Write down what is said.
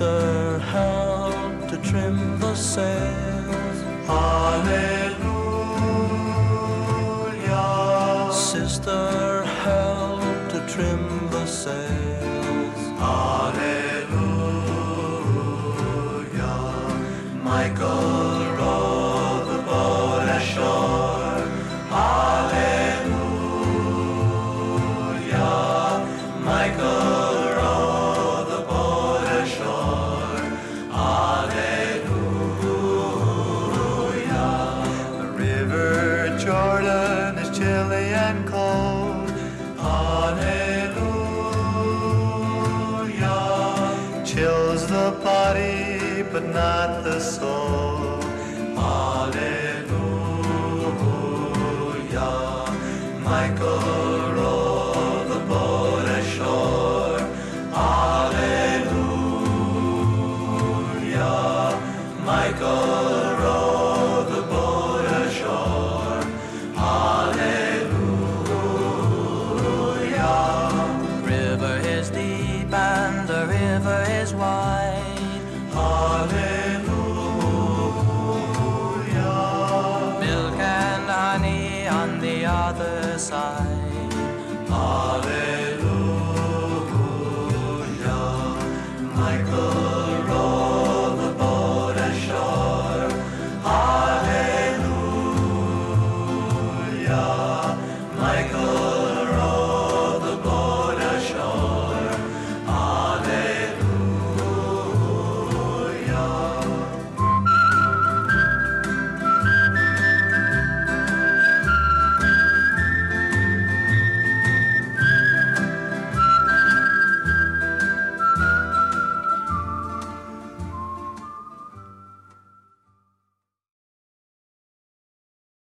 sister help to trim the sails. Hallelujah. Sister help to trim the sails. And cold. Hallelujah. Chills the body, but not the soul. Hallelujah. Michael wide. Hallelujah. Milk and honey on the other side.